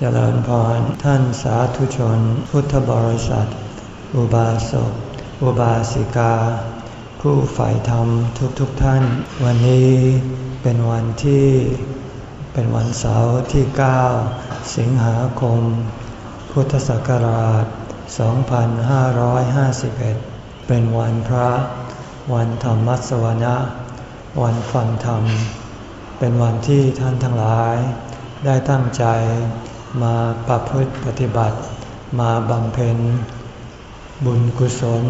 เจริญพรท่านสาธุชน พุทธบริษัท อุบาสก อุบาสิกา ผู้ฝ่ายธรรมทุกๆทท่าน วันนี้เป็นวันที่เป็นวันเสาร์ที่ 9 สิงหาคม พุทธศักราช 2551 เป็นวันพระ วันธรรมสวนะ วันฟังธรรม เป็นวันที่ท่านทั้งหลาย ได้ตั้งใจ มาประพฤติปฏิบัติ มาบำเพ็ญ บุญกุศล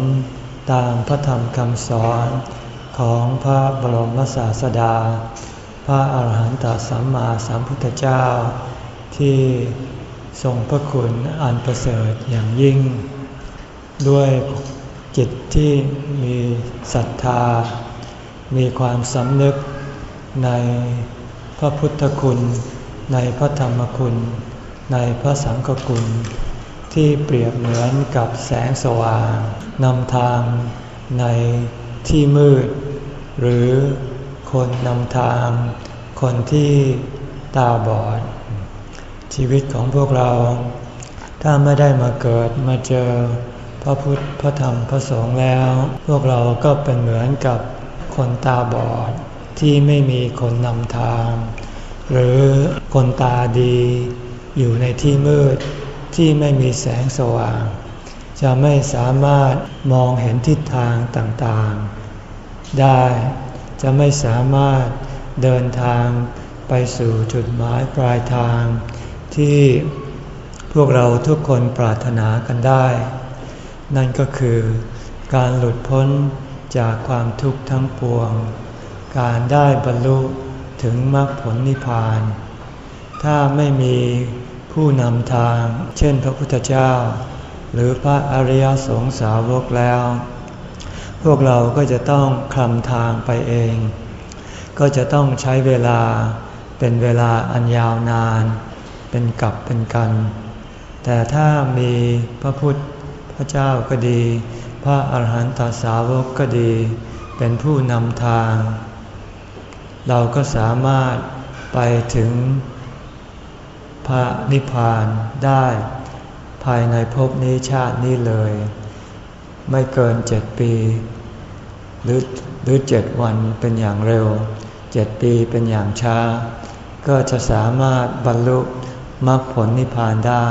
ตามพระธรรมคำสอนของพระบรมศาสดา พระอาหารหันตสัมมาสัมพุทธเจ้า ที่ทรงพระคุณอันประเสริฐอย่างยิ่ง ด้วยจิตที่มีศรัทธา มีความสำนึกในพระพุทธคุณ ในพระธรรมคุณ ในพระสังฆคุณที่เปรียบเหมือนกับแสงสว่างนำทางในที่มืด หรือคนนำทาง คนที่ตาบอด ชีวิตของพวกเรา ถ้าไม่ได้มาเกิดมาเจอพระพุทธพระธรรมพระสงฆ์แล้ว พวกเราก็เป็นเหมือนกับคนตาบอดที่ไม่มีคนนำทาง หรือคนตาดี อยู่ในที่มืดที่ไม่มีแสงสว่าง จะไม่สามารถมองเห็นทิศทางต่างๆ ได้จะไม่สามารถเดินทางไปสู่จุดหมายปลายทาง ที่พวกเราทุกคนปรารถนากันได้ นั่นก็คือการหลุดพ้นจากความทุกข์ทั้งปวง การได้บรรลุถึงมรรคผลนิพพาน ถ้าไม่มีผู้นำทาง เช่นพระพุทธเจ้า หรือพระอริยสงสาวกแล้ว พวกเราก็จะต้องคลำทางไปเอง ก็จะต้องใช้เวลาเป็นเวลาอันยาวนาน เป็นกับเป็นกัน แต่ถ้ามีพระพุทธพระเจ้าก็ดี พระอาหารหันตสาวกก็ดี เป็นผู้นำทาง เราก็สามารถไปถึง พระนิพพานได้ ภายในภพนี้ชาตินี้เลย ไม่เกินเจ็ดปี หรือหรือเจ็ดวันเป็นอย่างเร็วเจ็ดปีเป็นอย่างช้า ก็จะสามารถบรรลุมรรคผลนิพพานได้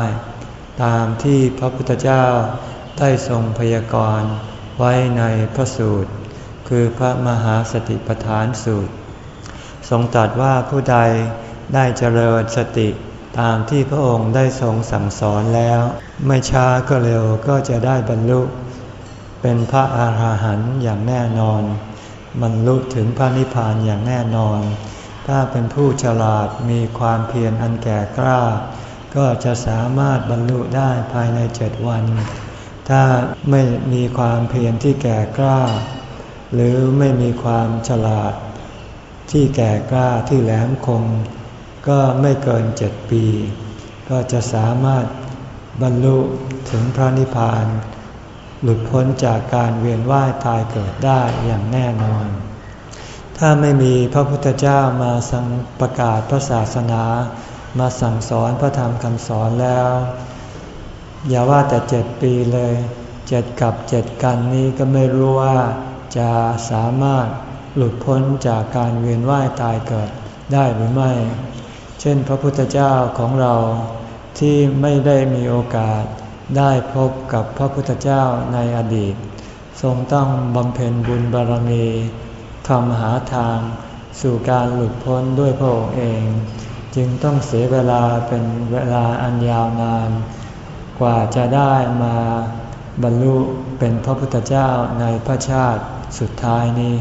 ตามที่พระพุทธเจ้าได้ทรงพยากรณ์ไว้ในพระสูตร คือพระมหาสติปัฏฐานสูตร ทรงตรัสว่าผู้ใดได้เจริญสติ ตามที่พระองค์ได้ทรงสั่งสอนแล้ว ไม่ช้าก็เร็วก็จะได้บรรลุ เป็นพระอาหารหันต์อย่างแน่นอนบรรลุถึงพระนิพพานอย่างแน่นอน ถ้าเป็นผู้ฉลาดมีความเพียรอันแก่กล้า ก็จะสามารถบรรลุได้ภายในเจ็ดวัน ถ้าไม่มีความเพียรที่แก่กล้า หรือไม่มีความฉลาดที่แก่กล้าที่แหลมคม ก็ไม่เกินเจ็ดปี ก็จะสามารถบรรลุถึงพระนิพพาน หลุดพ้นจากการเวียนว่ายตายเกิดได้อย่างแน่นอน ถ้าไม่มีพระพุทธเจ้ามาสังประกาศพระศาสนา มาสั่งสอนพระธรรมคำสอนแล้ว อย่าว่าแต่เจ็ดปีเลยเจ็ดกับเจ็ดกันนี้ก็ไม่รู้ว่าจะสามารถหลุดพ้นจากการเวียนว่ายตายเกิดได้หรือไม่ เช่นพระพุทธเจ้าของเราที่ไม่ได้มีโอกาสได้พบกับพระพุทธเจ้าในอดีต ทรงต้องบำเพ็ญบุญบารมีทำหาทางสู่การหลุดพ้นด้วยพระองค์เอง จึงต้องเสียเวลาเป็นเวลาอันยาวนาน กว่าจะได้มาบรรลุเป็นพระพุทธเจ้าในพระชาติสุดท้ายนี้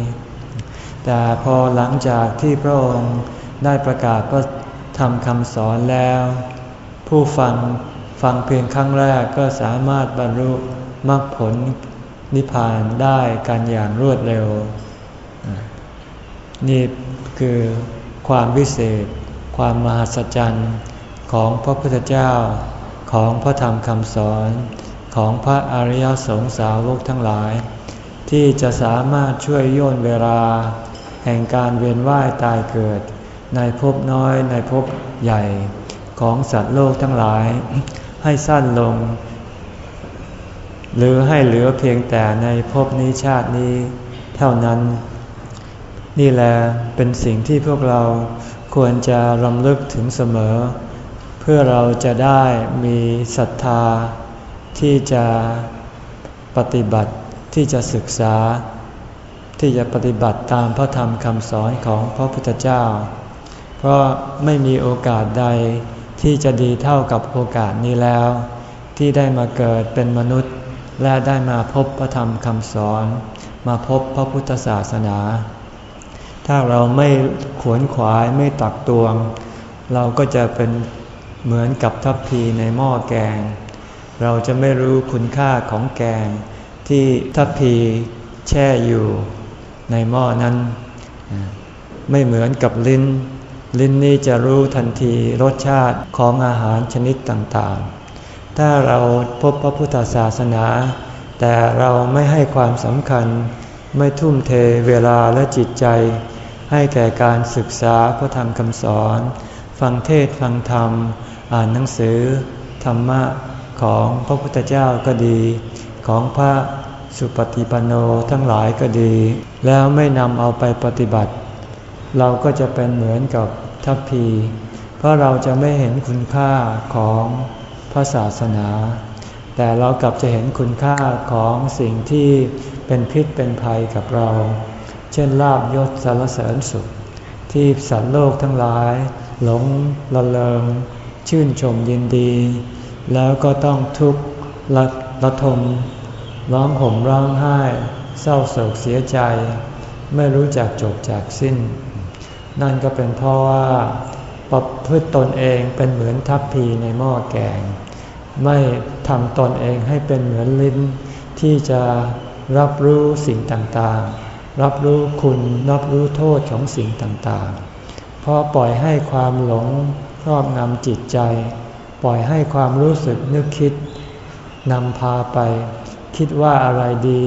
แต่พอหลังจากที่พระองค์ได้ประกาศพระ ทำคำสอนแล้ว ผู้ฟังฟังเพียงครั้งแรกก็สามารถบรรลุมรรคผลนิพพานได้กันอย่างรวดเร็ว นี่คือความวิเศษ ความมหัศจรรย์ของพระพุทธเจ้าของพระธรรมคำสอนของพระอริยสงสาวกทั้งหลาย ที่จะสามารถช่วยย่นเวลา แห่งการเวียนว่ายตายเกิด ในภพน้อยในภพใหญ่ของสัตว์โลกทั้งหลาย ให้สั้นลง หรือให้เหลือเพียงแต่ในภพนี้ชาตินี้เท่านั้น นี่แหละเป็นสิ่งที่พวกเราควรจะรำลึกถึงเสมอ เพื่อเราจะได้มีศรัทธาที่จะปฏิบัติที่จะศึกษา ที่จะปฏิบัติตามพระธรรมคำสอนของพระพุทธเจ้า เพราะไม่มีโอกาสใดที่จะดีเท่ากับโอกาสนี้แล้ว ที่ได้มาเกิดเป็นมนุษย์ และได้มาพบพระธรรมคำสอน มาพบพระพุทธศาสนา ถ้าเราไม่ขวนขวายไม่ตักตวง เราก็จะเป็นเหมือนกับทัพพีในหม้อแกง เราจะไม่รู้คุณค่าของแกง ที่ทัพพีแช่อยู่ในหม้อนั้น ไม่เหมือนกับลิ้น ลิ้นนี้จะรู้ทันทีรสชาติของอาหารชนิดต่างๆ ถ้าเราพบพระพุทธศาสนา แต่เราไม่ให้ความสำคัญ ไม่ทุ่มเทเวลาและจิตใจ ให้แก่การศึกษาพระธรรมคำสอน ฟังเทศฟังธรรม อ่านหนังสือ ธรรมะของพระพุทธเจ้าก็ดี ของพระสุปฏิปันโนทั้งหลายก็ดี แล้วไม่นำเอาไปปฏิบัติ เราก็จะเป็นเหมือนกับ ทัพพี เพราะเราจะไม่เห็นคุณค่าของพระศาสนา แต่เรากลับจะเห็นคุณค่าของสิ่งที่เป็นพิษเป็นภัยกับเรา เช่นลาบยศสารเสริญสุข ที่สัตว์โลกทั้งหลาย หลงละเลงชื่นชมยินดี แล้วก็ต้องทุกข์ละละทมร้องห่มร้องไห้ เศร้าโศกเสียใจ ไม่รู้จักจบจากสิ้น นั่นก็เป็นเพราะว่าประพฤติตนเองเป็นเหมือนทัพพีในหม้อแกง ไม่ทำตนเองให้เป็นเหมือนลิ้น ที่จะรับรู้สิ่งต่างๆ รับรู้คุณรับรู้โทษของสิ่งต่างๆ เพราะปล่อยให้ความหลงครอบงำจิตใจ ปล่อยให้ความรู้สึกนึกคิดนำพาไป คิดว่าอะไรดี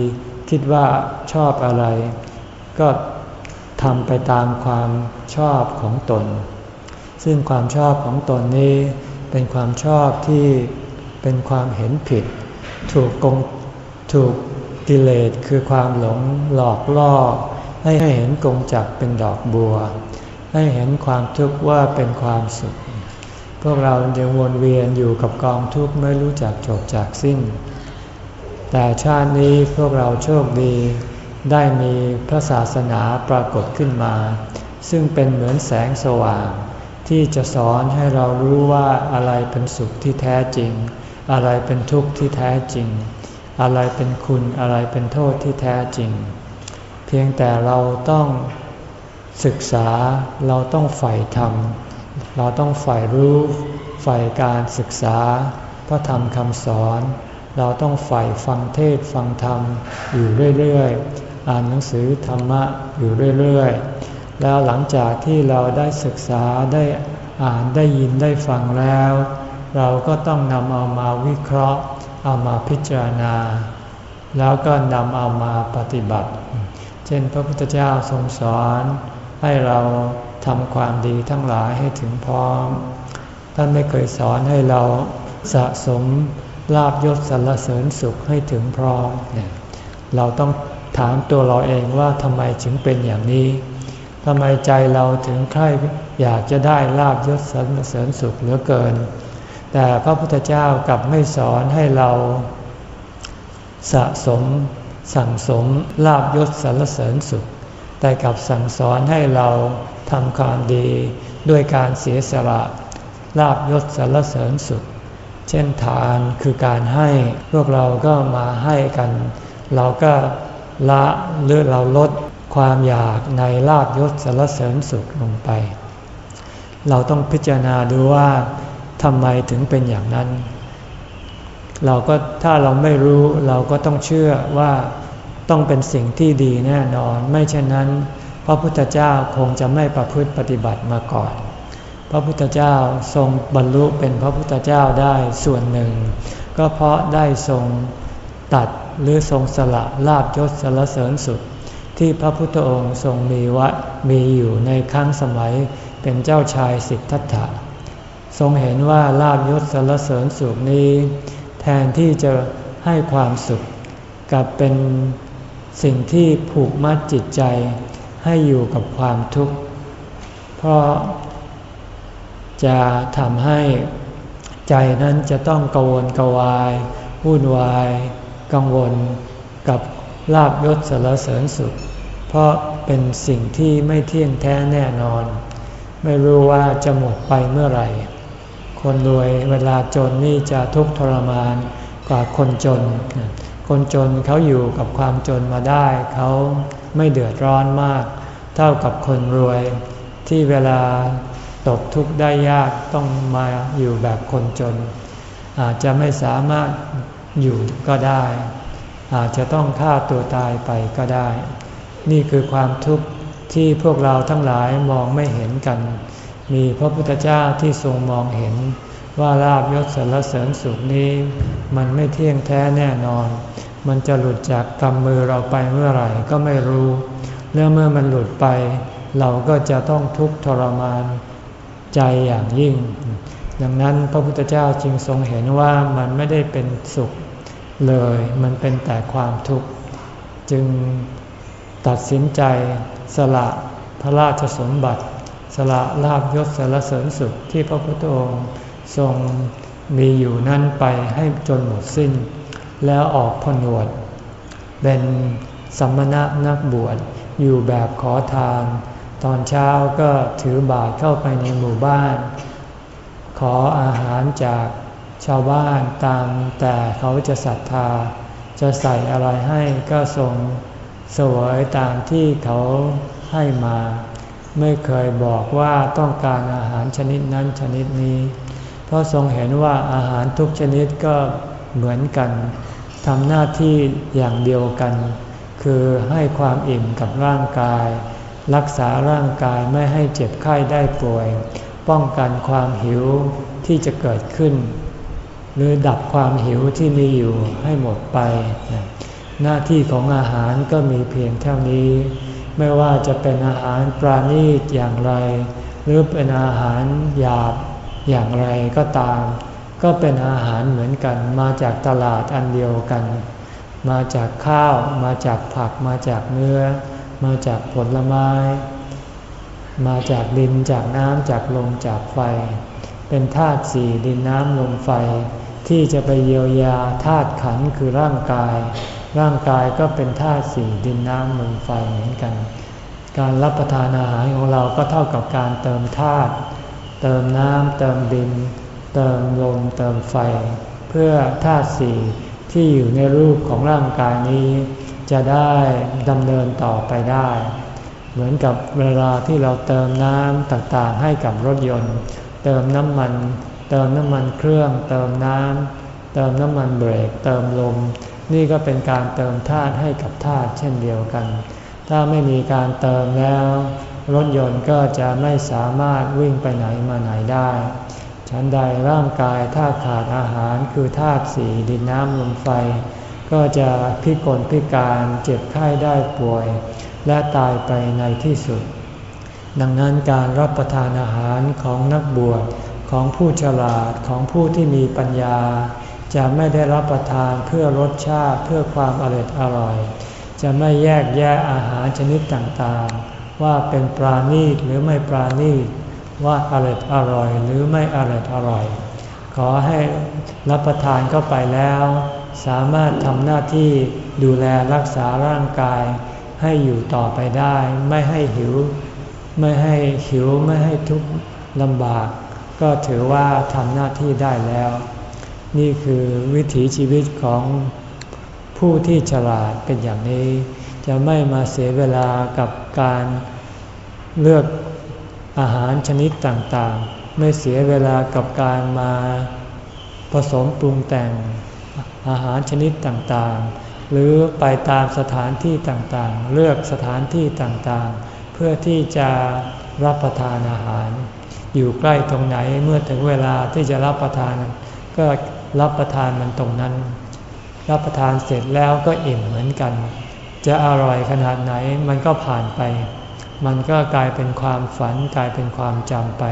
คิดว่าชอบอะไร ก็ ทำไปตามความชอบของตน ซึ่งความชอบของตนนี้ เป็นความชอบที่เป็นความเห็นผิด ถูกกงถูกกิเลสคือความหลงหลอกล่อ ให้เห็นกงจักเป็นดอกบัว ให้เห็นความทุกข์ว่าเป็นความสุข พวกเรายังวนเวียนอยู่กับกองทุกข์ไม่รู้จักจบจากสิ้น แต่ชาตินี้พวกเราโชคดี ได้มีพระศาสนาปรากฏขึ้นมา ซึ่งเป็นเหมือนแสงสว่าง ที่จะสอนให้เรารู้ว่าอะไรเป็นสุขที่แท้จริง อะไรเป็นทุกข์ที่แท้จริง อะไรเป็นคุณอะไรเป็นโทษที่แท้จริง เพียงแต่เราต้องศึกษาเราต้องใฝ่ธรรม เราต้องใฝ่รู้ใฝ่การศึกษา พระธรรมคำสอน เราต้องใฝ่ฟังเทศฟังธรรมอยู่เรื่อยๆ อ่านหนังสือธรรมะอยู่เรื่อยๆ แล้วหลังจากที่เราได้ศึกษาได้อ่านได้ยินได้ฟังแล้ว เราก็ต้องนำเอามาวิเคราะห์ เอามาพิจารณา แล้วก็นำเอามาปฏิบัติ เช่นพระพุทธเจ้าทรงสอนให้เราทำความดีทั้งหลายให้ถึงพร้อม ท่านไม่เคยสอนให้เราสะสมลาบยศสรรเสริญสุขให้ถึงพร้อมเนี่ยเราต้อง ถามตัวเราเองว่าทำไมถึงเป็นอย่างนี้ทำไมใจเราถึงใคร่อยากจะได้ลาบยศสรรเสริญสุขเหลือเกิน แต่พระพุทธเจ้ากลับไม่สอนให้เราสะสม สั่งสมลาบยศสรรเสริญสุข แต่กลับสั่งสอนให้เราทำความดีด้วยการเสียสละลาบยศสรรเสริญสุข เช่นทานคือการให้พวกเราก็มาให้กัน เราก็ ละหรือเราลดความอยากในลาบยศสารเสริญสุขลงไป เราต้องพิจารณาดูว่าทำไมถึงเป็นอย่างนั้น เราก็ถ้าเราไม่รู้เราก็ต้องเชื่อว่าต้องเป็นสิ่งที่ดีแน่นอน ไม่เช่นนั้น พระพุทธเจ้าคงจะไม่ประพฤติปฏิบัติมาก่อน พระพุทธเจ้าทรงบรรลุเป็นพระพุทธเจ้าได้ส่วนหนึ่ง ก็เพราะได้ทรง ตัดหรือทรงสละลาบยศสารเสริญสุด ที่พระพุทธองค์ทรงมีวะมีอยู่ในครั้งสมัยเป็นเจ้าชายสิทธัตถะ ทรงเห็นว่าลาบยศสรรเสริญสุขนี้ แทนที่จะให้ความสุขกับเป็นสิ่งที่ผูกมัดจิตใจให้อยู่กับความทุกข์ เพราะจะทำให้ใจนั้นจะต้องกวนกวายวุ่นวาย กังวลกับลาบยศสารเสริญสุข เพราะเป็นสิ่งที่ไม่เที่ยงแท้แน่นอน ไม่รู้ว่าจะหมดไปเมื่อไหร่ คนรวยเวลาจนนี่จะทุกข์ทรมานกว่าคนจน คนจนเขาอยู่กับความจนมาได้ เขาไม่เดือดร้อนมาก เท่ากับคนรวย ที่เวลาตกทุกข์ได้ยากต้องมาอยู่แบบคนจน อาจจะไม่สามารถ อยู่ก็ได้ อาจจะต้องฆ่าตัวตายไปก็ได้ นี่คือความทุกข์ที่พวกเราทั้งหลายมองไม่เห็นกัน มีพระพุทธเจ้าที่ทรงมองเห็นว่าลาบยศสรรเสริญสุขนี้ มันไม่เที่ยงแท้แน่นอน มันจะหลุดจากกำมือเราไปเมื่อไหร่ก็ไม่รู้ แล้วเมื่อมันหลุดไป เราก็จะต้องทุกข์ทรมานใจอย่างยิ่ง ดังนั้นพระพุทธเจ้าจึงทรงเห็นว่ามันไม่ได้เป็นสุขเลย มันเป็นแต่ความทุกข์ จึงตัดสินใจสละพระราชสมบัติ สละลาบยศสารเสริญสุขที่พระพุทธองค์ทรงมีอยู่นั่นไปให้จนหมดสิ้น แล้วออกผนวด เป็นสัมมณะนักบวชอยู่แบบขอทาน ตอนเช้าก็ถือบาตรเข้าไปในหมู่บ้าน ขออาหารจากชาวบ้านตามแต่เขาจะศรัทธา จะใส่อะไรให้ก็ทรงสวยตามที่เขาให้มา ไม่เคยบอกว่าต้องการอาหารชนิดนั้นชนิดนี้ เพราะทรงเห็นว่าอาหารทุกชนิดก็เหมือนกันทำหน้าที่อย่างเดียวกัน คือให้ความอิ่มกับร่างกาย รักษาร่างกายไม่ให้เจ็บไข้ได้ป่วย ป้องกันความหิวที่จะเกิดขึ้น หรือดับความหิวที่มีอยู่ให้หมดไป หน้าที่ของอาหารก็มีเพียงเท่านี้ ไม่ว่าจะเป็นอาหารปราณีตอย่างไร หรือเป็นอาหารหยาบอย่างไรก็ตาม ก็เป็นอาหารเหมือนกันมาจากตลาดอันเดียวกัน มาจากข้าว มาจากผัก มาจากเนื้อ มาจากผลไม้ มาจากดินจากน้ำจากลมจากไฟ เป็นธาตุสี่ดินน้ำลมไฟ ที่จะไปเยียวยาธาตุขันคือร่างกาย ร่างกายก็เป็นธาตุสี่ดินน้ำลมไฟเหมือนกัน การรับประทานอาหารของเราก็เท่ากับการเติมธาตุเติมน้ำเติมดิน เติมลมเติมไฟ เพื่อธาตุสี่ที่อยู่ในรูปของร่างกายนี้ จะได้ดำเนินต่อไปได้ เหมือนกับเวลาที่เราเติมน้ำต่างๆ ให้กับรถยนต์ เติมน้ำมัน เติมน้ำมันเครื่อง เติมน้ำเติมน้ำมันเบรก เติมลม นี่ก็เป็นการเติมธาตุให้กับธาตุเช่นเดียวกัน ถ้าไม่มีการเติมแล้ว รถยนต์ก็จะไม่สามารถวิ่งไปไหนมาไหนได้ ฉันใดร่างกายถ้าขาดอาหารคือธาตุสีดินน้ำลมไฟ ก็จะพิกลพิการเจ็บไข้ได้ป่วย และตายไปในที่สุด ดังนั้นการรับประทานอาหารของนักบวชของผู้ฉลาดของผู้ที่มีปัญญา จะไม่ได้รับประทานเพื่อรสชาติเพื่อความอร่อยอร่อย จะไม่แยกแยะอาหารชนิดต่างๆ ว่าเป็นปราณีตหรือไม่ปราณีตว่าอร่อยอร่อยหรือไม่อร่อยอร่อย ขอให้รับประทานเข้าไปแล้ว สามารถทำหน้าที่ดูแลรักษาร่างกาย ให้อยู่ต่อไปได้ ไม่ให้หิว ไม่ให้หิวไม่ให้ทุกข์ลำบาก ก็ถือว่าทำหน้าที่ได้แล้ว นี่คือวิถีชีวิตของผู้ที่ฉลาดเป็นอย่างนี้ จะไม่มาเสียเวลากับการเลือกอาหารชนิดต่างๆ ไม่เสียเวลากับการมาผสมปรุงแต่งอาหารชนิดต่างๆ หรือไปตามสถานที่ต่างๆ เลือกสถานที่ต่างๆ เพื่อที่จะรับประทานอาหาร อยู่ใกล้ตรงไหนเมื่อถึงเวลาที่จะรับประทาน ก็รับประทานมันตรงนั้น รับประทานเสร็จแล้วก็อิ่มเหมือนกัน จะอร่อยขนาดไหนมันก็ผ่านไป มันก็กลายเป็นความฝันกลายเป็นความจำไป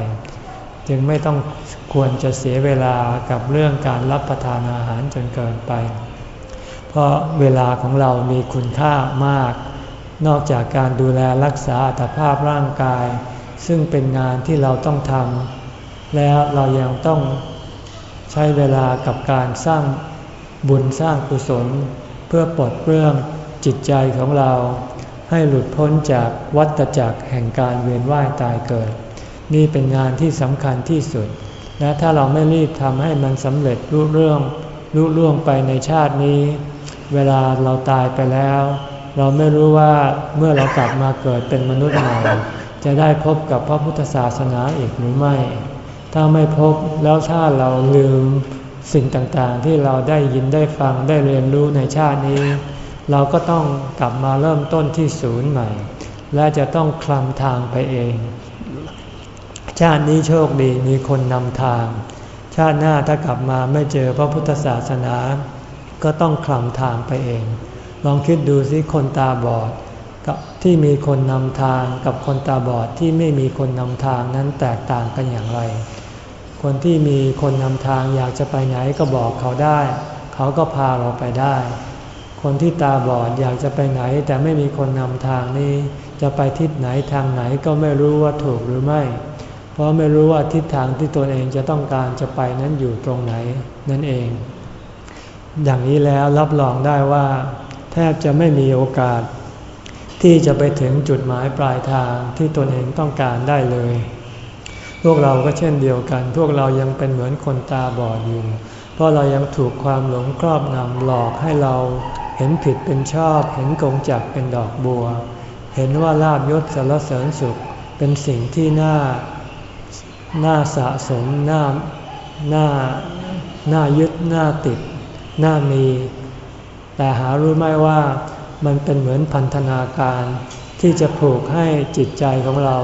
จึงไม่ต้องควรจะเสียเวลากับเรื่องการรับประทานอาหารจนเกินไป เพราะเวลาของเรามีคุณค่ามาก นอกจากการดูแลรักษาอัตภาพร่างกาย ซึ่งเป็นงานที่เราต้องทำแล้วเรายังต้องใช้เวลากับการสร้างบุญสร้างกุศล เพื่อปลดเปลื้องจิตใจของเรา ให้หลุดพ้นจากวัฏจักรแห่งการเวียนว่ายตายเกิด นี่เป็นงานที่สำคัญที่สุด และถ้าเราไม่รีบทำให้มันสำเร็จรุ่เรื่องรุ่ล่วงไปในชาตินี้ เวลาเราตายไปแล้ว เราไม่รู้ว่าเมื่อเรากลับมาเกิดเป็นมนุษย์ใหม่จะได้พบกับพระพุทธศาสนาอีกหรือไม่ ถ้าไม่พบแล้วถ้าเราลืมสิ่งต่างๆ ที่เราได้ยินได้ฟังได้เรียนรู้ในชาตินี้ เราก็ต้องกลับมาเริ่มต้นที่ศูนย์ใหม่ และจะต้องคลำทางไปเอง ชาตินี้โชคดีมีคนนำทาง ชาติหน้าถ้ากลับมาไม่เจอพระพุทธศาสนา ก็ต้องคลำทางไปเอง ลองคิดดูสิคนตาบอด กับที่มีคนนำทางกับคนตาบอดที่ไม่มีคนนำทางนั้นแตกต่างกันอย่างไร คนที่มีคนนำทางอยากจะไปไหนก็บอกเขาได้ เขาก็พาเราไปได้ คนที่ตาบอดอยากจะไปไหนแต่ไม่มีคนนำทางนี้ จะไปทิศไหนทางไหนก็ไม่รู้ว่าถูกหรือไม่เพราะไม่รู้ว่าทิศทางที่ตนเองจะต้องการจะไปนั้นอยู่ตรงไหนนั่นเอง อย่างนี้แล้วรับรองได้ว่า แทบจะไม่มีโอกาส ที่จะไปถึงจุดหมายปลายทางที่ตนเองต้องการได้เลย พวกเราก็เช่นเดียวกัน พวกเรายังเป็นเหมือนคนตาบอดอยู่ เพราะเรายังถูกความหลงครอบงำหลอกให้เราเห็นผิดเป็นชอบ เห็นกงจักเป็นดอกบัว เห็นว่าลาบยศสารเสริญสุขเป็นสิ่งที่น่าน่าสะสมน่าน่าน่ายึดน่าติด น่ามี แต่หารู้ไหมว่ามันเป็นเหมือนพันธนาการที่จะผูกให้จิตใจของเรา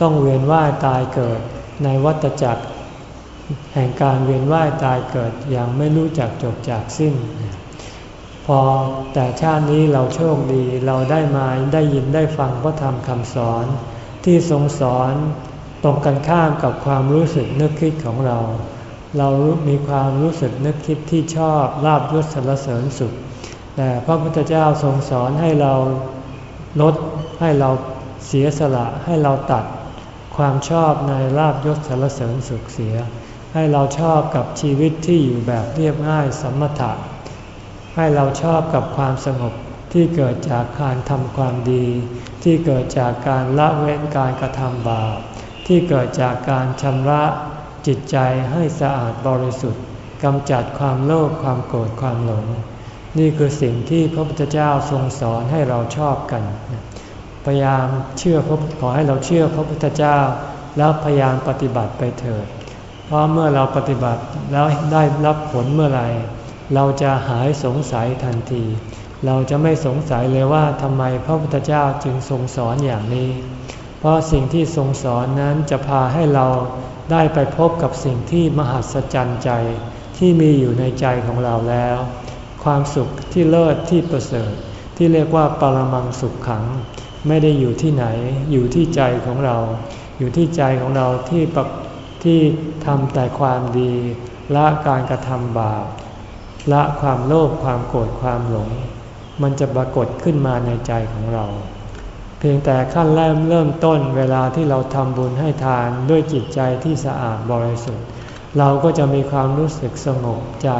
ต้องเวียนว่ายตายเกิด ในวัฏจักร แห่งการเวียนว่ายตายเกิดอย่างไม่รู้จักจบจากสิ้น พอแต่ชาตินี้เราโชคดีเราได้มาได้ยินได้ฟังพระธรรมคำสอน ที่ทรงสอนตรงกันข้ามกับความรู้สึกนึกคิดของเรา เรามีความรู้สึกนึกคิดที่ชอบลาบยศสรรเสริญสุข แต่พระพุทธเจ้าทรงสอนให้เราลดให้เราเสียสละให้เราตัดความชอบในลาบยศสารเสริญสุขเสีย ให้เราชอบกับชีวิตที่อยู่แบบเรียบง่ายสมถะ ให้เราชอบกับความสงบที่เกิดจากการทำความดี ที่เกิดจากการละเว้นการกระทำบาปที่เกิดจากการชำระ จิตใจให้สะอาดบริสุทธิ์กำจัดความโลภความโกรธความหลง นี่คือสิ่งที่พระพุทธเจ้าทรงสอนให้เราชอบกัน พยายามเชื่อพระขอให้เราเชื่อพระพุทธเจ้า แล้วพยายามปฏิบัติไปเถิด เพราะเมื่อเราปฏิบัติแล้วได้รับผลเมื่อไหร่ เราจะหายสงสัยทันที เราจะไม่สงสัยเลยว่าทำไมพระพุทธเจ้าจึงทรงสอนอย่างนี้ เพราะสิ่งที่ทรงสอนนั้นจะพาให้เรา ได้ไปพบกับสิ่งที่มหัศจรรย์ใจที่มีอยู่ในใจของเราแล้ว ความสุขที่เลิศที่ประเสริฐ ที่เรียกว่าปรมังสุขขัง ไม่ได้อยู่ที่ไหน อยู่ที่ใจของเรา อยู่ที่ใจของเราที่ปที่ทำแต่ความดีละการกระทำบาปละความโลภความโกรธความหลง มันจะปรากฏขึ้นมาในใจของเรา เพียงแต่ขั้นเริ่มเริ่มต้นเวลาที่เราทำบุญให้ทานด้วยจิตใจที่สะอาดบริสุทธิ์ เราก็จะมีความรู้สึกสงบใจ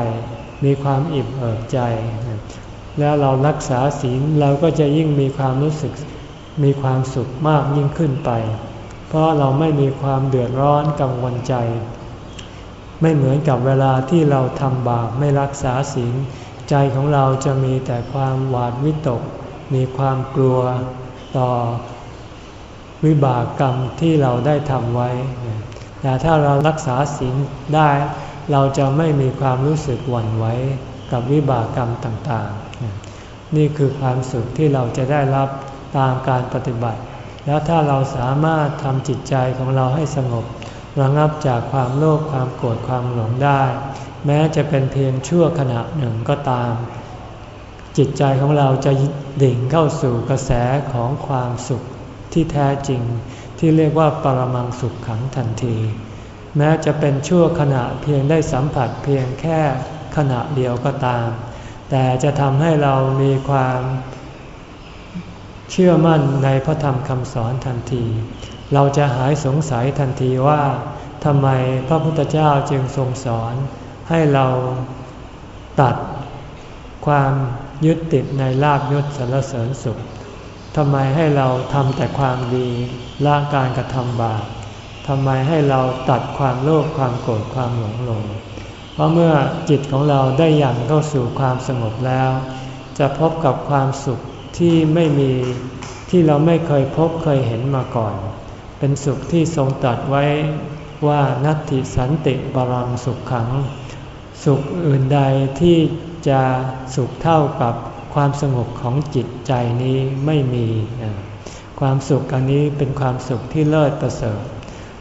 มีความอิ่มเอิบใจ แล้วเรารักษาศีลเราก็จะยิ่งมีความรู้สึกมีความสุขมากยิ่งขึ้นไป เพราะเราไม่มีความเดือดร้อนกังวลใจ ไม่เหมือนกับเวลาที่เราทำบาปไม่รักษาศีลใจของเราจะมีแต่ความหวาดวิตก มีความกลัว ต่อวิบากกรรมที่เราได้ทำไว้ แต่ถ้าเรารักษาศีลได้ เราจะไม่มีความรู้สึกหวั่นไหวกับวิบากกรรมต่างๆ นี่คือความสุขที่เราจะได้รับตามการปฏิบัติ แล้วถ้าเราสามารถทำจิตใจของเราให้สงบ ระงับจากความโลภความโกรธความหลงได้ แม้จะเป็นเพียงชั่วขณะหนึ่งก็ตาม จิตใจของเราจะดิ่งเข้าสู่กระแสของความสุขที่แท้จริง ที่เรียกว่าปรมังสุขขังทันที แม้จะเป็นชั่วขณะเพียงได้สัมผัสเพียงแค่ขณะเดียวก็ตาม แต่จะทำให้เรามีความเชื่อมั่นในพระธรรมคำสอนทันที เราจะหายสงสัยทันทีว่าทำไมพระพุทธเจ้าจึงทรงสอนให้เราตัดความ ยึดติดในลาบยศสรรเสริญสุขทำไมให้เราทำแต่ความดีละการกระทำบาปทำไมให้เราตัดความโลภความโกรธความหลงลง เพราะเมื่อจิตของเราได้อย่างเข้าสู่ความสงบแล้ว จะพบกับความสุขที่ไม่มีที่เราไม่เคยพบเคยเห็นมาก่อน เป็นสุขที่ทรงตัดไว้ว่านัตติสันติบารังสุขขัง สุขอื่นใดที่ จะสุขเท่ากับความสงบของจิตใจนี้ไม่มี ความสุขอันนี้เป็นความสุขที่เลิศประเสริฐ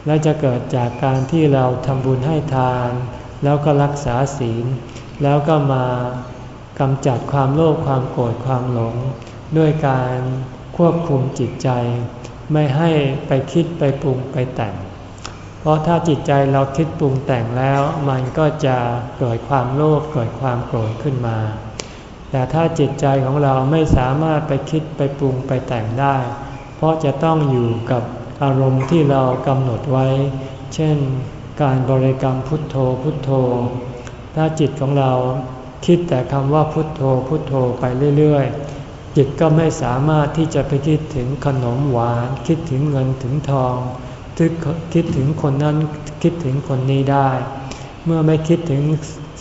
และจะเกิดจากการที่เราทำบุญให้ทาน แล้วก็รักษาศีล แล้วก็มากำจัดความโลภความโกรธความหลง ด้วยการควบคุมจิตใจ ไม่ให้ไปคิดไปปรุงไปแต่ง เพราะถ้าจิตใจเราคิดปรุงแต่งแล้ว มันก็จะเกิดความโลภเกิดความโกรธขึ้นมา แต่ถ้าจิตใจของเราไม่สามารถไปคิดไปปรุงไปแต่งได้ เพราะจะต้องอยู่กับอารมณ์ที่เรากำหนดไว้ เช่น การบริกรรมพุทโธพุทโธ ถ้าจิตของเราคิดแต่คำว่าพุทโธพุทโธไปเรื่อยๆ จิตก็ไม่สามารถที่จะไปคิดถึงขนมหวาน คิดถึงเงินถึงทอง คิดถึงคนนั้นคิดถึงคนนี้ได้ เมื่อไม่คิดถึง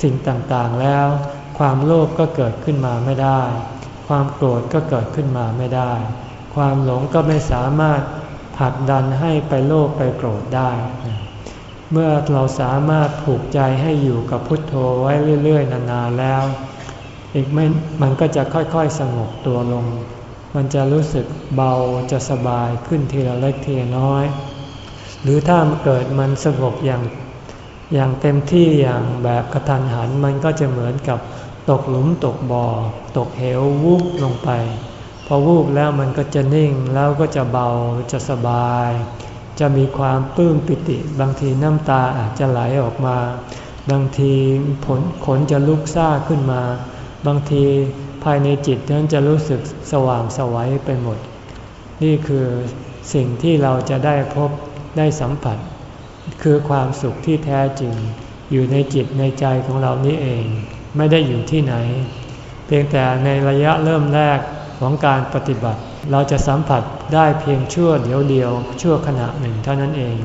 สิ่งต่างๆแล้ว ความโลภก็เกิดขึ้นมาไม่ได้ ความโกรธก็เกิดขึ้นมาไม่ได้ ความหลงก็ไม่สามารถผลักดันให้ไปโลภไปโกรธได้ เมื่อเราสามารถผูกใจให้อยู่กับพุทโธไว้เรื่อยๆ นานๆแล้ว อีกไม่มันก็จะค่อยๆสงบตัวลง มันจะรู้สึกเบาจะสบายขึ้นทีละเล็กทีละน้อย หรือถ้าเกิดมันสงบอย่างอย่างเต็มที่อย่างแบบกระทันหันมันก็จะเหมือนกับตกหลุมตกบ่อ ตกเหววุบลงไป พอวูบแล้วมันก็จะนิ่งแล้วก็จะเบาจะสบาย จะมีความปลื้มปิติ บางทีน้ำตาอาจจะไหลออกมา บางทีผลขนจะลุกซ่าขึ้นมา บางทีภายในจิตนั้นจะรู้สึกสว่างสวัยไปหมด นี่คือสิ่งที่เราจะได้พบ ได้สัมผัส คือความสุขที่แท้จริง อยู่ในจิตในใจของเรานี้เอง ไม่ได้อยู่ที่ไหน เพียงแต่ในระยะเริ่มแรกของการปฏิบัติ เราจะสัมผัสได้เพียงชั่วเดียวเดียวชั่วขณะหนึ่งเท่านั้นเอง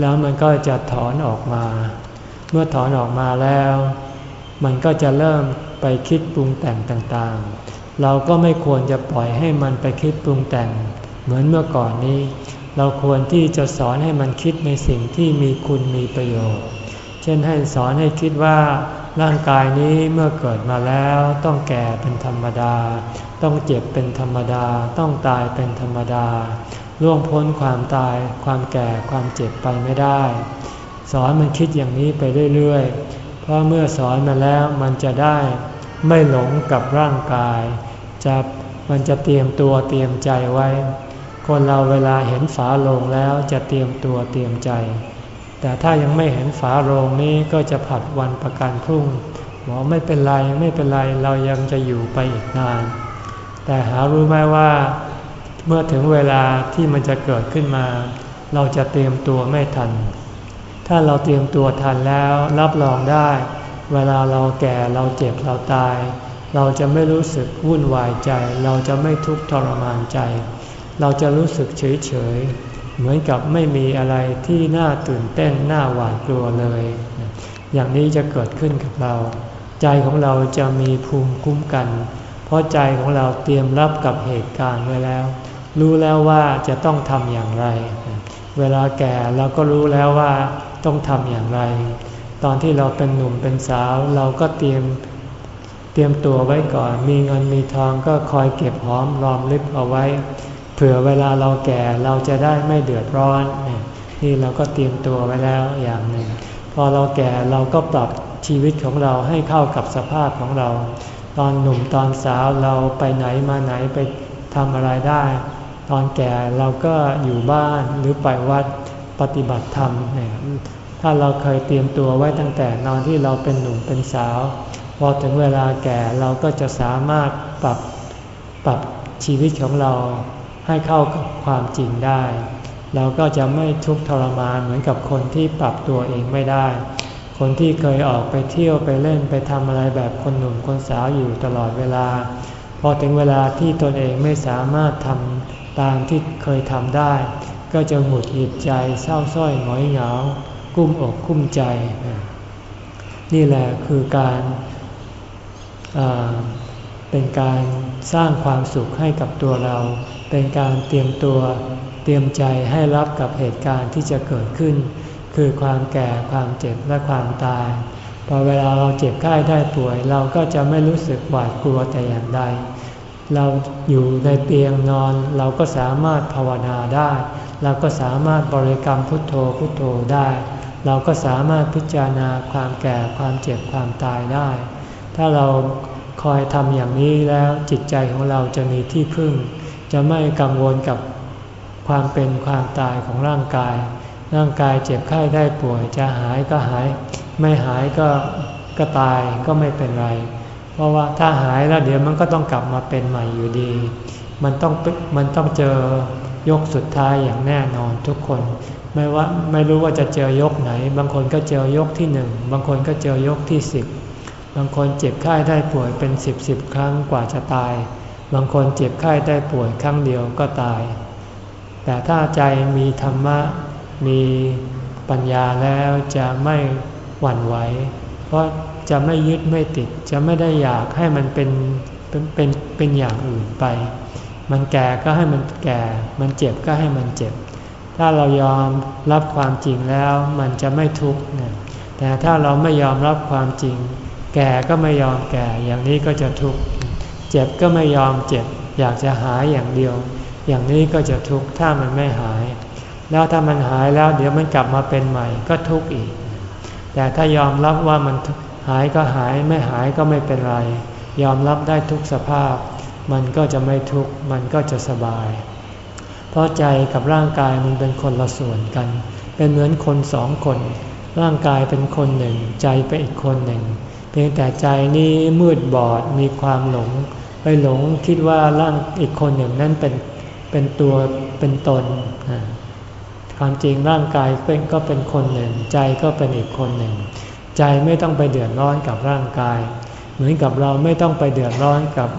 แล้วมันก็จะถอนออกมา เมื่อถอนออกมาแล้ว มันก็จะเริ่มไปคิดปรุงแต่งต่างๆ เราก็ไม่ควรจะปล่อยให้มันไปคิดปรุงแต่ง เหมือนเมื่อก่อนนี้ เราควรที่จะสอนให้มันคิดในสิ่งที่มีคุณมีประโยชน์ เช่นให้สอนให้คิดว่าร่างกายนี้เมื่อเกิดมาแล้วต้องแก่เป็นธรรมดา ต้องเจ็บเป็นธรรมดา ต้องตายเป็นธรรมดา ล่วงพ้นความตาย ความแก่ความเจ็บไปไม่ได้ สอนมันคิดอย่างนี้ไปเรื่อยๆ เพราะเมื่อสอนมาแล้วมันจะได้ไม่หลงกับร่างกายจะมันจะเตรียมตัวเตรียมใจไว้ คนเราเวลาเห็นฝาโลงแล้วจะเตรียมตัวเตรียมใจ แต่ถ้ายังไม่เห็นฝาโรงนี้ก็จะผัดวันประกันพรุ่งบอกไม่เป็นไรไม่เป็นไรเรายังจะอยู่ไปอีกนาน แต่หารู้ไหมว่า เมื่อถึงเวลาที่มันจะเกิดขึ้นมา เราจะเตรียมตัวไม่ทัน ถ้าเราเตรียมตัวทันแล้วรับรองได้ เวลาเราแก่เราเจ็บเราตาย เราจะไม่รู้สึกวุ่นวายใจ เราจะไม่ทุกข์ทรมานใจ เราจะรู้สึกเฉยเฉยเหมือนกับไม่มีอะไรที่น่าตื่นเต้นน่าหวาดกลัวเลย อย่างนี้จะเกิดขึ้นกับเรา ใจของเราจะมีภูมิคุ้มกัน เพราะใจของเราเตรียมรับกับเหตุการณ์ไว้แล้ว รู้แล้วว่าจะต้องทำอย่างไร เวลาแก่เราก็รู้แล้วว่าต้องทำอย่างไร ตอนที่เราเป็นหนุ่มเป็นสาวเราก็เตรียมเตรียมตัวไว้ก่อน มีเงินมีทองก็คอยเก็บหอมรอมริบเอาไว้ เผื่อเวลาเราแก่เราจะได้ไม่เดือดร้อน นี่เราก็เตรียมตัวไว้แล้วอย่างหนึ่ง พอเราแก่เราก็ปรับชีวิตของเราให้เข้ากับสภาพของเรา ตอนหนุ่มตอนสาวเราไปไหนมาไหนไปทำอะไรได้ ตอนแก่เราก็อยู่บ้านหรือไปวัดปฏิบัติธรรมเนี่ยถ้าเราเคยเตรียมตัวไว้ตั้งแต่นอนที่เราเป็นหนุ่มเป็นสาว พอถึงเวลาแก่เราก็จะสามารถปรับปรับชีวิตของเรา ให้เข้ากับความจริงได้ เราก็จะไม่ทุกข์ทรมานเหมือนกับคนที่ปรับตัวเองไม่ได้ คนที่เคยออกไปเที่ยวไปเล่นไปทำอะไรแบบคนหนุ่มคนสาวอยู่ตลอดเวลา พอถึงเวลาที่ตนเองไม่สามารถทำตามที่เคยทำได้ ก็จะหงุดหงิดใจเศร้าส้อยหงอยเหงา กุ้มอกกุ้มใจ นี่แหละคือการเป็นการสร้างความสุขให้กับตัวเรา เป็นการเตรียมตัวเตรียมใจให้รับกับเหตุการณ์ที่จะเกิดขึ้น คือความแก่ความเจ็บและความตาย พอเวลาเราเจ็บไข้ได้ป่วย เราก็จะไม่รู้สึกหวาดกลัวแต่อย่างใด เราอยู่ในเตียงนอน เราก็สามารถภาวนาได้ เราก็สามารถบริกรรมพุทโธพุทโธได้ เราก็สามารถพิจารณาความแก่ความเจ็บความตายได้ ถ้าเราคอยทำอย่างนี้แล้วจิตใจของเราจะมีที่พึ่ง จะไม่กังวลกับความเป็นความตายของร่างกาย ร่างกายเจ็บไข้ได้ป่วย จะหายก็หาย ไม่หายก็ก็ตายก็ไม่เป็นไร เพราะว่าถ้าหายแล้วเดี๋ยวมันก็ต้องกลับมาเป็นใหม่อยู่ดี มันต้องมันต้องเจอยกสุดท้ายอย่างแน่นอนทุกคน ไม่ว่าไม่รู้ว่าจะเจอยกไหน บางคนก็เจอยกที่หนึ่งบางคนก็เจอยกที่สิบบางคนเจ็บไข้ได้ป่วยเป็นสิบสิบครั้งกว่าจะตาย บางคนเจ็บไข้ได้ป่วยครั้งเดียวก็ตาย แต่ถ้าใจมีธรรมะ มีปัญญาแล้วจะไม่หวั่นไหว เพราะจะไม่ยึดไม่ติด จะไม่ได้อยากให้มันเป็นเป็นเป็นเป็นอย่างอื่นไป มันแก่ก็ให้มันแก่ มันเจ็บก็ให้มันเจ็บ ถ้าเรายอมรับความจริงแล้วมันจะไม่ทุกข์แต่ถ้าเราไม่ยอมรับความจริง แก่ก็ไม่ยอมแก่ อย่างนี้ก็จะทุกข์ เจ็บก็ไม่ยอมเจ็บ อยากจะหายอย่างเดียว อย่างนี้ก็จะทุกข์ถ้ามันไม่หาย แล้วถ้ามันหายแล้วเดี๋ยวมันกลับมาเป็นใหม่ก็ทุกข์อีก แต่ถ้ายอมรับว่ามันหายก็หายไม่หายก็ไม่เป็นไร ยอมรับได้ทุกสภาพ มันก็จะไม่ทุกข์มันก็จะสบาย เพราะใจกับร่างกายมันเป็นคนละส่วนกัน เป็นเหมือนคนสองคน ร่างกายเป็นคนหนึ่ง ใจเป็นอีกคนหนึ่ง เพียงแต่ใจนี้มืดบอดมีความหลง ไปหลงคิดว่าร่างอีกคนหนึ่งนั้นเป็นเป็นตัวเป็นตน ความจริงร่างกายเป็นก็เป็นคนหนึ่ง ใจก็เป็นอีกคนหนึ่ง ใจไม่ต้องไปเดือดร้อนกับร่างกาย เหมือนกับเราไม่ต้องไปเดือดร้อนกับ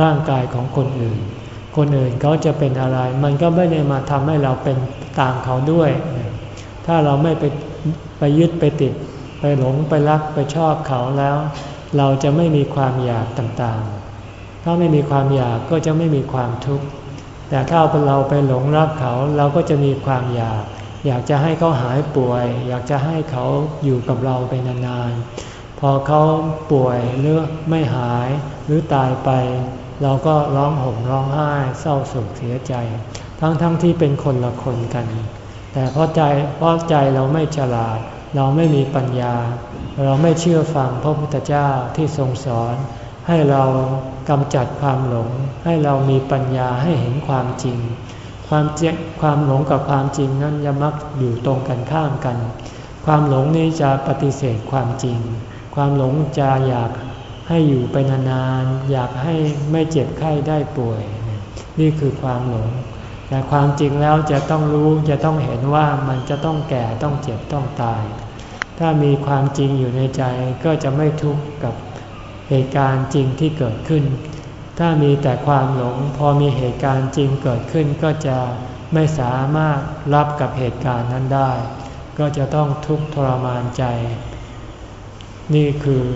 ร่างกายของคนอื่น คนอื่นเขาจะเป็นอะไร มันก็ไม่ได้มาทำให้เราเป็นตามเขาด้วย ถ้าเราไม่ไปไปยึดไปติด ไปหลงไปรักไปชอบเขาแล้ว เราจะไม่มีความอยากต่างๆ ถ้าไม่มีความอยากก็จะไม่มีความทุกข์ แต่ถ้าเราไปหลงรักเขาเราก็จะมีความอยาก อยากจะให้เขาหายป่วย อยากจะให้เขาอยู่กับเราไปนานๆ พอเขาป่วยหรือไม่หายหรือตายไป เราก็ร้องห่มร้องไห้เศร้าโศกเสียใจ ทั้งๆทที่เป็นคนละคนกัน แต่เพราะใจเพราะใจเราไม่ฉลาด เราไม่มีปัญญา เราไม่เชื่อฟังพระพุทธเจ้าที่ทรงสอนให้เรา กำจัดความหลง ให้เรามีปัญญาให้เห็นความจริง ความเจความหลงกับความจริงนั้นยมักอยู่ตรงกันข้ามกัน ความหลงนี้จะปฏิเสธความจริง ความหลงจะอยากให้อยู่ไปนานๆอยากให้ไม่เจ็บไข้ได้ป่วย นี่คือความหลง แต่ความจริงแล้วจะต้องรู้จะต้องเห็นว่ามันจะต้องแก่ต้องเจ็บต้องตาย ถ้ามีความจริงอยู่ในใจก็จะไม่ทุกข์กับ เหตุการณ์จริงที่เกิดขึ้น ถ้ามีแต่ความหลงพอมีเหตุการณ์จริงเกิดขึ้นก็จะไม่สามารถรับกับเหตุการณ์นั้นได้ ก็จะต้องทุกข์ทรมานใจ นี่คือ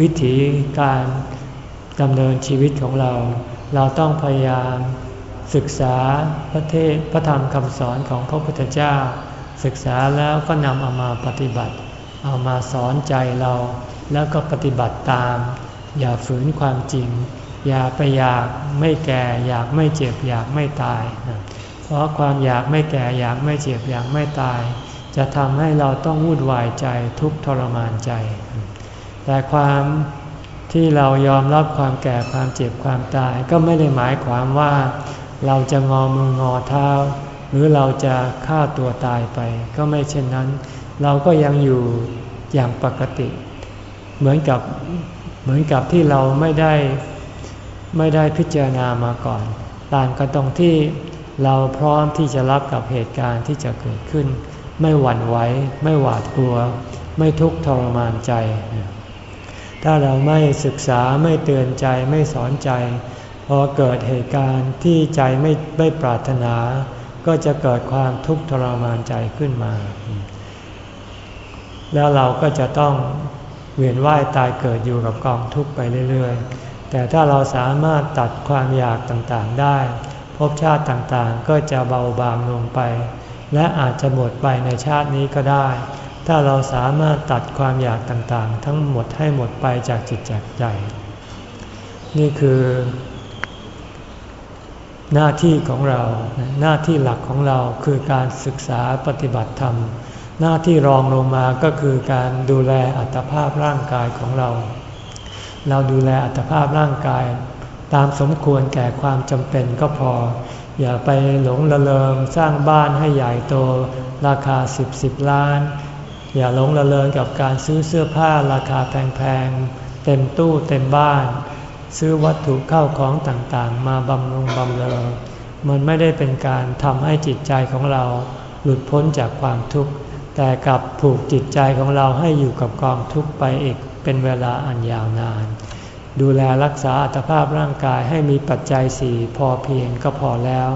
วิธีการดำเนินชีวิตของเรา เราต้องพยายามศึกษาพระเทศพระธรรมคำสอนของพระพุทธเจ้า ศึกษาแล้วก็นำเอามาปฏิบัติ เอามาสอนใจเรา แล้วก็ปฏิบัติตาม อย่าฝืนความจริง อย่าไปอยากไม่แก่ อยากไม่เจ็บ อยากไม่ตาย เพราะความอยากไม่แก่ อยากไม่เจ็บ อยากไม่ตาย จะทำให้เราต้องวุ่นวายใจทุกทรมานใจ แต่ความที่เรายอมรับความแก่ความเจ็บความตายก็ไม่ได้หมายความว่าเราจะงอมืองอเท้า หรือเราจะฆ่าตัวตายไป ก็ไม่เช่นนั้น เราก็ยังอยู่อย่างปกติ เหมือนกับเหมือนกับที่เราไม่ได้ไม่ได้พิจารณามาก่อน ต่างกันตรงที่เราพร้อมที่จะรับกับเหตุการณ์ที่จะเกิดขึ้น ไม่หวั่นไหวไม่หวาดกลัว ไม่ทุกข์ทรมานใจ ถ้าเราไม่ศึกษาไม่เตือนใจไม่สอนใจ พอเกิดเหตุการณ์ที่ใจไม่ไม่ปรารถนา ก็จะเกิดความทุกข์ทรมานใจขึ้นมา แล้วเราก็จะต้อง เวียนว่ายตายเกิดอยู่กับกองทุกข์ไปเรื่อยๆ แต่ถ้าเราสามารถตัดความอยากต่างๆได้ภพชาติต่างๆก็จะเบาบางลงไป และอาจจะหมดไปในชาตินี้ก็ได้ ถ้าเราสามารถตัดความอยากต่างๆ ทั้งหมดให้หมดไปจากจิตจากใจ นี่คือ หน้าที่ของเราหน้าที่หลักของเราคือการศึกษาปฏิบัติธรรม หน้าที่รองลงมาก็คือการดูแลอัตภาพร่างกายของเรา เราดูแลอัตภาพร่างกาย ตามสมควรแก่ความจำเป็นก็พอ อย่าไปหลงละเลงสร้างบ้านให้ใหญ่โต ราคาสิบสิบล้าน อย่าหลงละเลงกับการซื้อเสื้อผ้าราคาแพงๆ เต็มตู้เต็มบ้าน ซื้อวัตถุเข้าของต่างๆ มาบำรุงบำเรอมันไม่ได้เป็นการทำให้จิตใจของเราหลุดพ้นจากความทุกข์ แต่กลับผูกจิตใจของเราให้อยู่กับกองทุกข์ไปอีกเป็นเวลาอันยาวนาน ดูแลรักษาอัตภาพร่างกายให้มีปัจจัยสี่พอเพียงก็พอแล้ว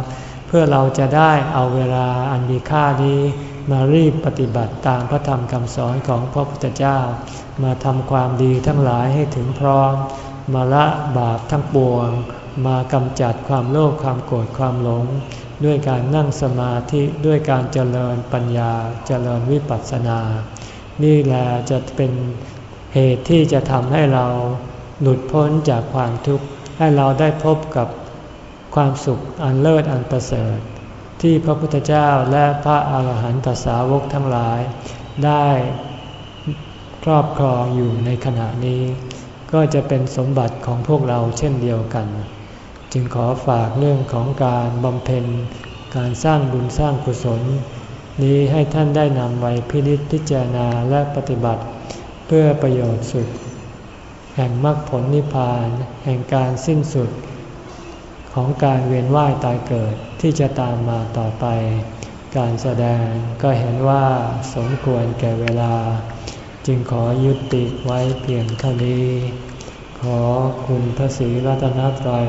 เพื่อเราจะได้เอาเวลาอันมีค่านี้ มารีบปฏิบัติตามพระธรรมคำสอนของพระพุทธเจ้า มาทำความดีทั้งหลายให้ถึงพร้อม มาละบาปทั้งปวง มากำจัดความโลภความโกรธความหลง ด้วยการนั่งสมาธิด้วยการเจริญปัญญาเจริญวิปัสสนา นี่แหละจะเป็นเหตุที่จะทำให้เราหลุดพ้นจากความทุกข์ให้เราได้พบกับความสุขอันเลิศอันประเสริฐ ที่พระพุทธเจ้าและพระอาหารหันตสาวกทั้งหลาย ได้ครอบครองอยู่ในขณะนี้ ก็จะเป็นสมบัติของพวกเราเช่นเดียวกัน จึงขอฝากเรื่องของการบำเพ็ญการสร้างบุญสร้างกุศล นี้ให้ท่านได้นำไว้พินิจพิจารณาและปฏิบัติ เพื่อประโยชน์สุด แห่งมรรคผลนิพพาน แห่งการสิ้นสุด ของการเวียนว่ายตายเกิดที่จะตามมาต่อไป การแสดงก็เห็นว่าสมควรแก่เวลา จึงขอยุติไว้เพียงเท่านี้ ขอคุณพระศรีรัตนตรัย